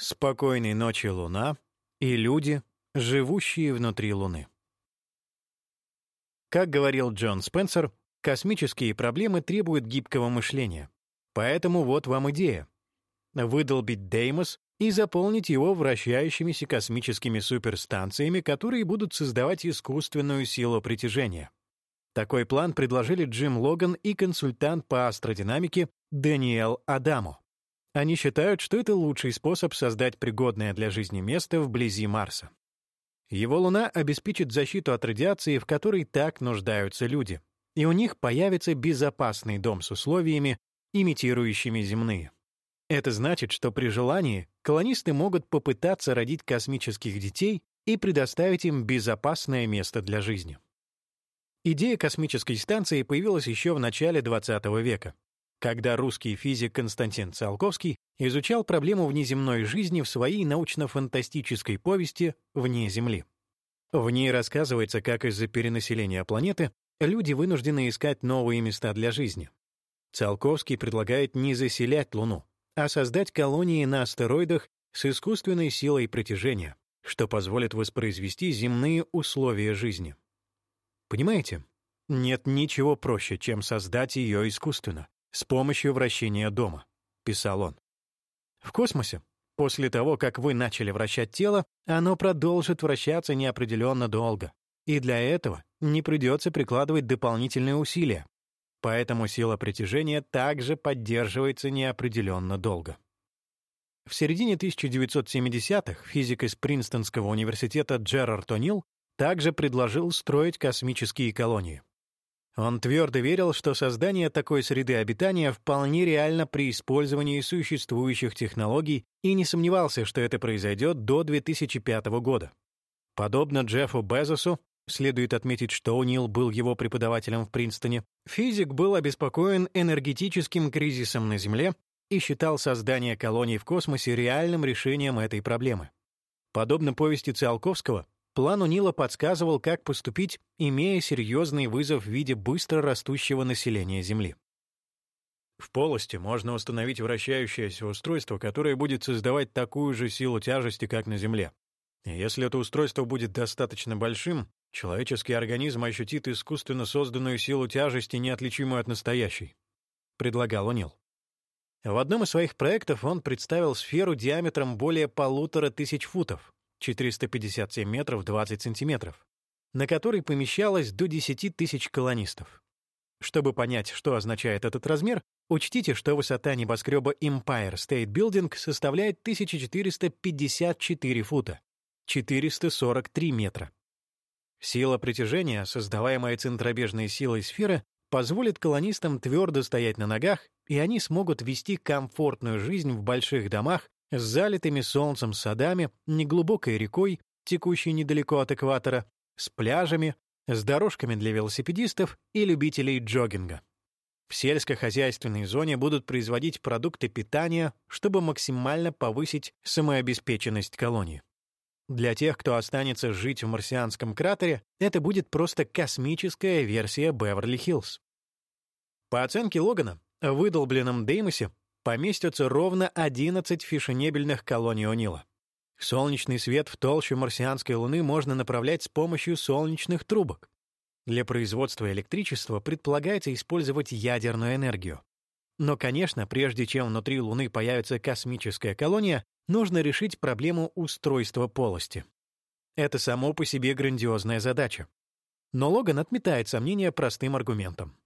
Спокойной ночи, Луна и люди, живущие внутри Луны. Как говорил Джон Спенсер, космические проблемы требуют гибкого мышления. Поэтому вот вам идея. Выдолбить Деймос и заполнить его вращающимися космическими суперстанциями, которые будут создавать искусственную силу притяжения. Такой план предложили Джим Логан и консультант по астродинамике Даниэл Адамо. Они считают, что это лучший способ создать пригодное для жизни место вблизи Марса. Его Луна обеспечит защиту от радиации, в которой так нуждаются люди, и у них появится безопасный дом с условиями, имитирующими земные. Это значит, что при желании колонисты могут попытаться родить космических детей и предоставить им безопасное место для жизни. Идея космической станции появилась еще в начале XX века, когда русский физик Константин Циолковский изучал проблему внеземной жизни в своей научно-фантастической повести «Вне Земли». В ней рассказывается, как из-за перенаселения планеты люди вынуждены искать новые места для жизни. Циолковский предлагает не заселять Луну, а создать колонии на астероидах с искусственной силой притяжения, что позволит воспроизвести земные условия жизни. Понимаете? Нет ничего проще, чем создать ее искусственно, с помощью вращения дома, писал он. В космосе, после того, как вы начали вращать тело, оно продолжит вращаться неопределенно долго. И для этого не придется прикладывать дополнительные усилия. Поэтому сила притяжения также поддерживается неопределенно долго. В середине 1970-х физик из Принстонского университета Джерард О'Нил также предложил строить космические колонии. Он твердо верил, что создание такой среды обитания вполне реально при использовании существующих технологий и не сомневался, что это произойдет до 2005 года. Подобно Джеффу Безосу, следует отметить, что О'Нил был его преподавателем в Принстоне, физик был обеспокоен энергетическим кризисом на Земле и считал создание колоний в космосе реальным решением этой проблемы. Подобно повести Циолковского, План у Нила подсказывал, как поступить, имея серьезный вызов в виде быстро растущего населения Земли. В полости можно установить вращающееся устройство, которое будет создавать такую же силу тяжести, как на Земле. И если это устройство будет достаточно большим, человеческий организм ощутит искусственно созданную силу тяжести, неотличимую от настоящей, предлагал Унил. В одном из своих проектов он представил сферу диаметром более полутора тысяч футов, 457 метров 20 сантиметров, на которой помещалось до 10 тысяч колонистов. Чтобы понять, что означает этот размер, учтите, что высота небоскреба Empire State Building составляет 1454 фута, 443 метра. Сила притяжения, создаваемая центробежной силой сферы, позволит колонистам твердо стоять на ногах, и они смогут вести комфортную жизнь в больших домах с залитыми солнцем садами, неглубокой рекой, текущей недалеко от экватора, с пляжами, с дорожками для велосипедистов и любителей джогинга. В сельскохозяйственной зоне будут производить продукты питания, чтобы максимально повысить самообеспеченность колонии. Для тех, кто останется жить в марсианском кратере, это будет просто космическая версия Беверли-Хиллз. По оценке Логана, в выдолбленном Деймосе поместятся ровно 11 фишенебельных колоний О'Нила. Солнечный свет в толщу марсианской Луны можно направлять с помощью солнечных трубок. Для производства электричества предполагается использовать ядерную энергию. Но, конечно, прежде чем внутри Луны появится космическая колония, нужно решить проблему устройства полости. Это само по себе грандиозная задача. Но Логан отметает сомнения простым аргументом.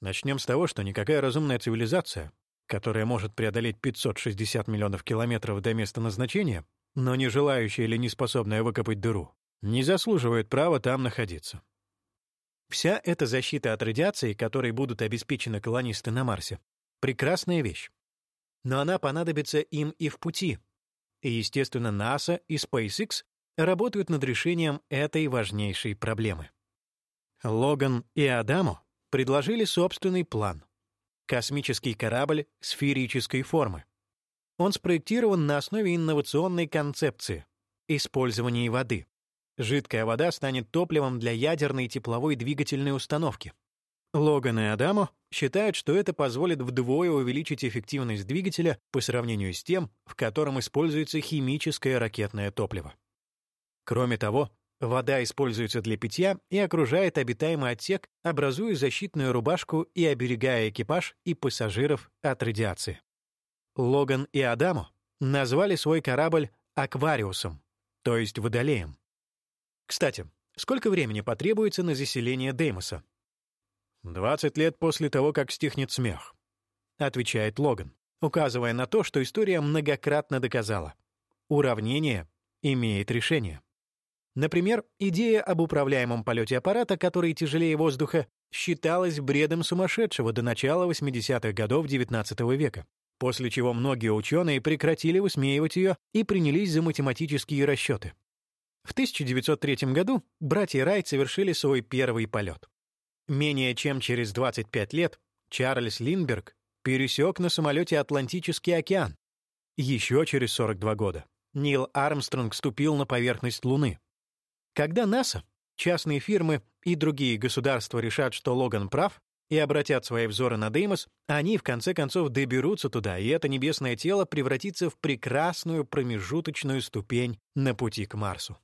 Начнем с того, что никакая разумная цивилизация, которая может преодолеть 560 миллионов километров до места назначения, но не желающая или не способная выкопать дыру, не заслуживает права там находиться. Вся эта защита от радиации, которой будут обеспечены колонисты на Марсе, прекрасная вещь. Но она понадобится им и в пути. И, естественно, НАСА и SpaceX работают над решением этой важнейшей проблемы. Логан и Адамо предложили собственный план — Космический корабль сферической формы. Он спроектирован на основе инновационной концепции — использования воды. Жидкая вода станет топливом для ядерной тепловой двигательной установки. Логан и Адамо считают, что это позволит вдвое увеличить эффективность двигателя по сравнению с тем, в котором используется химическое ракетное топливо. Кроме того, вода используется для питья и окружает обитаемый отсек, образуя защитную рубашку и оберегая экипаж и пассажиров от радиации. Логан и Адамо назвали свой корабль «Аквариусом», то есть «Водолеем». Кстати, сколько времени потребуется на заселение Деймоса? «Двадцать лет после того, как стихнет смех», — отвечает Логан, указывая на то, что история многократно доказала. Уравнение имеет решение. Например, идея об управляемом полете аппарата, который тяжелее воздуха, считалась бредом сумасшедшего до начала 80-х годов XIX века, после чего многие ученые прекратили высмеивать ее и принялись за математические расчеты. В 1903 году братья Райт совершили свой первый полет. Менее чем через 25 лет Чарльз Линдберг пересек на самолете Атлантический океан. Еще через 42 года Нил Армстронг ступил на поверхность Луны. Когда НАСА, частные фирмы и другие государства решат, что Логан прав, и обратят свои взоры на Деймос, они в конце концов доберутся туда, и это небесное тело превратится в прекрасную промежуточную ступень на пути к Марсу.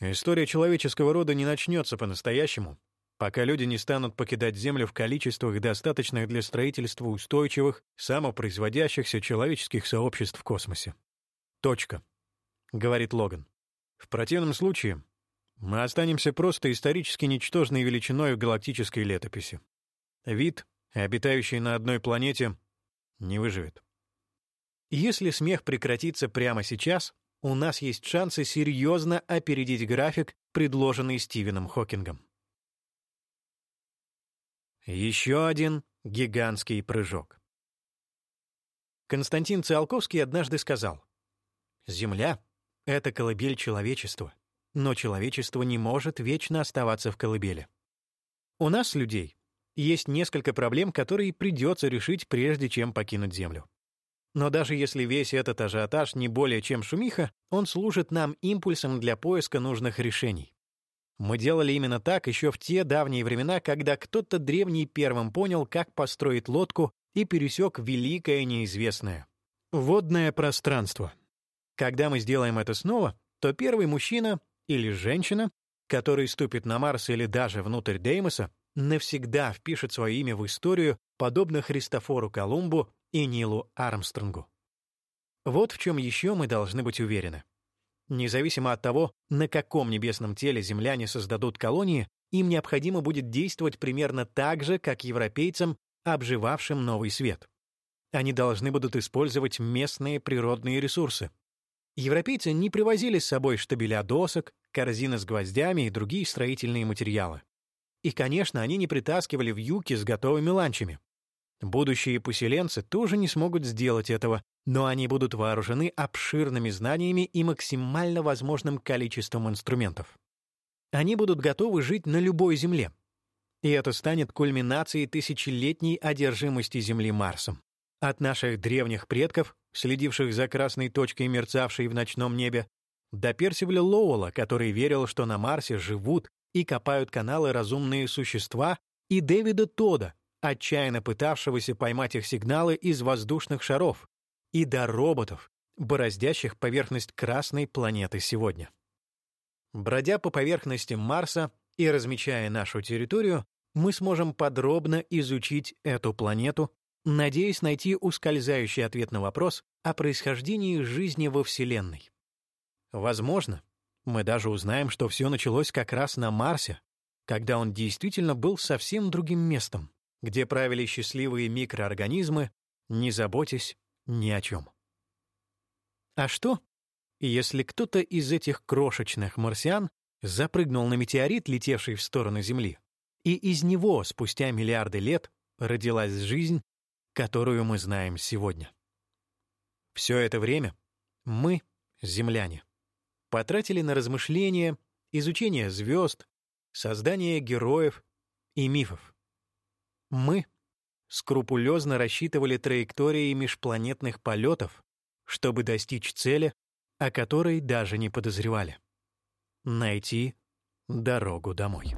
История человеческого рода не начнется по-настоящему, пока люди не станут покидать Землю в количествах, достаточных для строительства устойчивых, самопроизводящихся человеческих сообществ в космосе. Точка, — говорит Логан. В противном случае мы останемся просто исторически ничтожной величиной в галактической летописи. Вид, обитающий на одной планете, не выживет. Если смех прекратится прямо сейчас, у нас есть шансы серьезно опередить график, предложенный Стивеном Хокингом. Еще один гигантский прыжок. Константин Циолковский однажды сказал, «Земля — это колыбель человечества, но человечество не может вечно оставаться в колыбели. У нас, людей, есть несколько проблем, которые придется решить, прежде чем покинуть Землю. Но даже если весь этот ажиотаж не более чем шумиха, он служит нам импульсом для поиска нужных решений. Мы делали именно так еще в те давние времена, когда кто-то древний первым понял, как построить лодку и пересек великое неизвестное — водное пространство. Когда мы сделаем это снова, то первый мужчина или женщина, который ступит на Марс или даже внутрь Деймоса, навсегда впишет свое имя в историю, подобно Христофору Колумбу и Нилу Армстронгу. Вот в чем еще мы должны быть уверены. Независимо от того, на каком небесном теле земляне создадут колонии, им необходимо будет действовать примерно так же, как европейцам, обживавшим новый свет. Они должны будут использовать местные природные ресурсы. Европейцы не привозили с собой штабеля досок, корзины с гвоздями и другие строительные материалы. И, конечно, они не притаскивали в юки с готовыми ланчами. Будущие поселенцы тоже не смогут сделать этого, но они будут вооружены обширными знаниями и максимально возможным количеством инструментов. Они будут готовы жить на любой Земле. И это станет кульминацией тысячелетней одержимости Земли Марсом. От наших древних предков, следивших за красной точкой, мерцавшей в ночном небе, до Персиваля Лоуэлла, который верил, что на Марсе живут и копают каналы разумные существа, и Дэвида Тода, отчаянно пытавшегося поймать их сигналы из воздушных шаров, и до роботов, бороздящих поверхность Красной планеты сегодня. Бродя по поверхности Марса и размечая нашу территорию, мы сможем подробно изучить эту планету, надеясь найти ускользающий ответ на вопрос о происхождении жизни во Вселенной. Возможно, мы даже узнаем, что все началось как раз на Марсе, когда он действительно был совсем другим местом, где правили счастливые микроорганизмы, не заботясь ни о чем. А что, если кто-то из этих крошечных марсиан запрыгнул на метеорит, летевший в сторону Земли, и из него спустя миллиарды лет родилась жизнь, которую мы знаем сегодня? Все это время мы, земляне, потратили на размышления, изучение звезд, создание героев и мифов. Мы скрупулезно рассчитывали траектории межпланетных полетов, чтобы достичь цели, о которой даже не подозревали — найти дорогу домой.